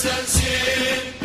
sensin.